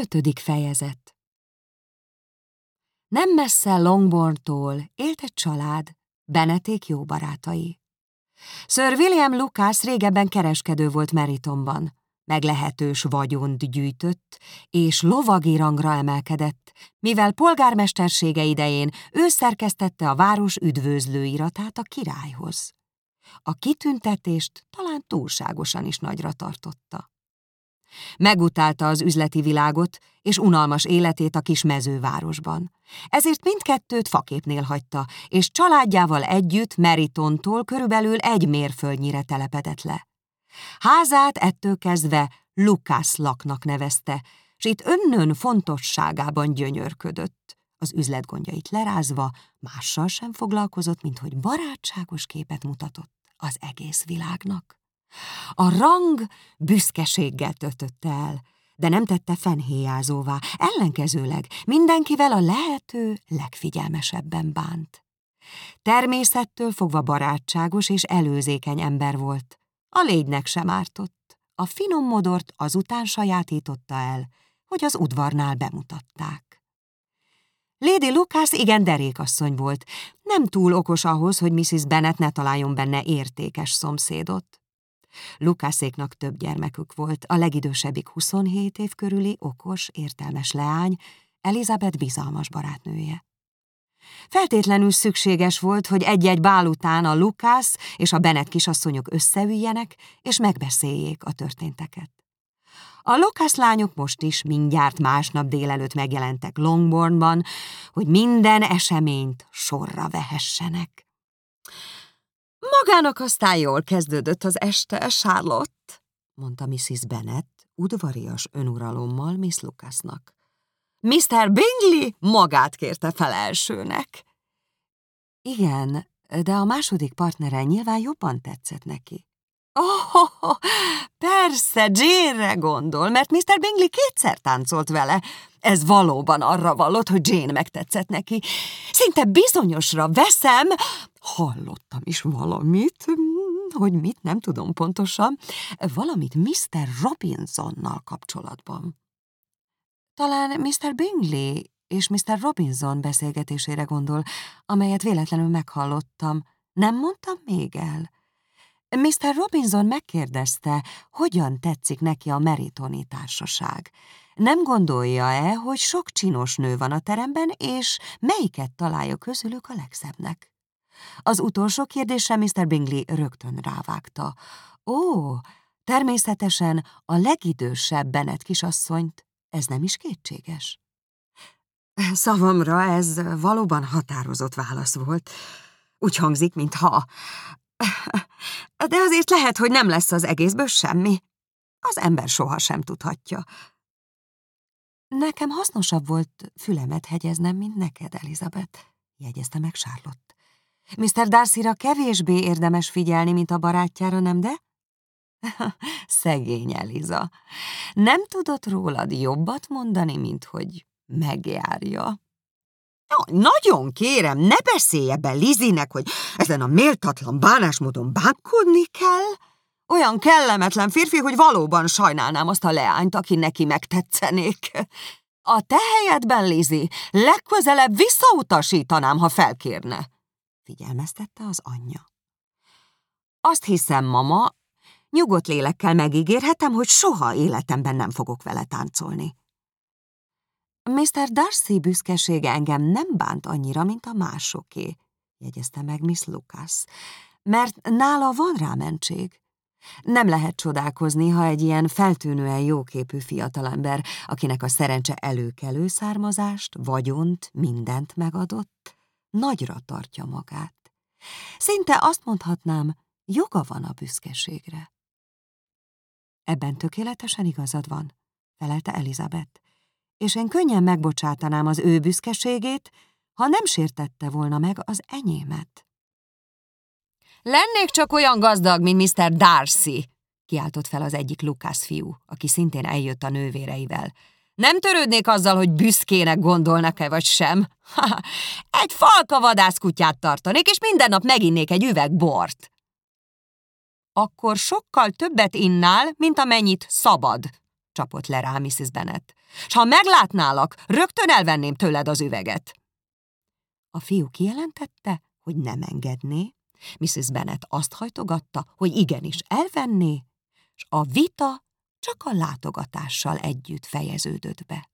Ötödik fejezet Nem messze Longbourntól élt egy család, Beneték jó barátai. Sir William Lucas régebben kereskedő volt Meritonban, meglehetős vagyont gyűjtött, és lovagi rangra emelkedett, mivel polgármestersége idején ő szerkesztette a város üdvözlőiratát a királyhoz. A kitüntetést talán túlságosan is nagyra tartotta. Megutálta az üzleti világot és unalmas életét a kis mezővárosban. Ezért mindkettőt faképnél hagyta, és családjával együtt Meritontól körülbelül egy mérföldnyire telepedett le. Házát ettől kezdve Lukász laknak nevezte, s itt önnön fontosságában gyönyörködött. Az üzletgondjait lerázva mással sem foglalkozott, mint hogy barátságos képet mutatott az egész világnak. A rang büszkeséggel töltötte el, de nem tette fenhéjázóvá, ellenkezőleg mindenkivel a lehető legfigyelmesebben bánt. Természettől fogva barátságos és előzékeny ember volt. A légynek sem ártott. A finom modort azután sajátította el, hogy az udvarnál bemutatták. Lady Lucas igen derékasszony volt, nem túl okos ahhoz, hogy Mrs. Bennet ne találjon benne értékes szomszédot. Lukászéknak több gyermekük volt, a legidősebbik 27 év körüli, okos, értelmes leány, Elizabeth bizalmas barátnője. Feltétlenül szükséges volt, hogy egy-egy bál után a Lukász és a Bennet kisasszonyok összeüljenek, és megbeszéljék a történteket. A Lukász lányok most is mindjárt másnap délelőtt megjelentek Longbournban, hogy minden eseményt sorra vehessenek. Magának aztán jól kezdődött az este, Charlotte, mondta Mrs. Bennet, udvarias önuralommal Miss Lucasnak. Mr. Bingley magát kérte fel elsőnek. Igen, de a második partnere nyilván jobban tetszett neki. Oh, persze, Jane-re gondol, mert Mr. Bingley kétszer táncolt vele. Ez valóban arra valott, hogy Jane megtetszett neki. Szinte bizonyosra veszem, hallottam is valamit, hogy mit, nem tudom pontosan, valamit Mr. Robinsonnal kapcsolatban. Talán Mr. Bingley és Mr. Robinson beszélgetésére gondol, amelyet véletlenül meghallottam. Nem mondtam még el? Mr. Robinson megkérdezte, hogyan tetszik neki a meritoni társaság. Nem gondolja-e, hogy sok csinos nő van a teremben, és melyiket találja közülük a legszebbnek? Az utolsó kérdésre Mr. Bingley rögtön rávágta. Ó, természetesen a legidősebb Bennet kisasszonyt, ez nem is kétséges. Szavamra ez valóban határozott válasz volt. Úgy hangzik, mintha de azért lehet, hogy nem lesz az egészből semmi. Az ember soha sem tudhatja. Nekem hasznosabb volt fülemet hegyeznem, mint neked, Elizabeth, jegyezte meg Charlotte. Mr. Darcyra kevésbé érdemes figyelni, mint a barátjára, nem de? Szegény Eliza. Nem tudott rólad jobbat mondani, mint hogy megjárja. Nagyon kérem, ne beszélje be Lizinek, hogy ezen a méltatlan bánásmódon bánkodni kell. Olyan kellemetlen férfi, hogy valóban sajnálnám azt a leányt, aki neki megtetszenék. A te helyedben, Lizi, legközelebb visszautasítanám, ha felkérne. Figyelmeztette az anyja. Azt hiszem, mama, nyugodt lélekkel megígérhetem, hogy soha életemben nem fogok vele táncolni. Mr. Darcy büszkesége engem nem bánt annyira, mint a másoké, jegyezte meg Miss Lucas, mert nála van rá mentség. Nem lehet csodálkozni, ha egy ilyen feltűnően jóképű fiatalember, akinek a szerencse előkelő származást, vagyont, mindent megadott, nagyra tartja magát. Szinte azt mondhatnám, joga van a büszkeségre. Ebben tökéletesen igazad van, felelte Elizabeth és én könnyen megbocsátanám az ő büszkeségét, ha nem sértette volna meg az enyémet. Lennék csak olyan gazdag, mint Mr. Darcy, kiáltott fel az egyik Lukász fiú, aki szintén eljött a nővéreivel. Nem törődnék azzal, hogy büszkének gondolnak-e vagy sem. Egy falka vadászkutyát tartanék, és minden nap meginnék egy üveg bort. Akkor sokkal többet innál, mint amennyit szabad, csapott le rá Mrs. Bennet. S ha meglátnálak, rögtön elvenném tőled az üveget. A fiú kijelentette, hogy nem engedné, Mrs. Bennet azt hajtogatta, hogy igenis elvenné, és a vita csak a látogatással együtt fejeződött be.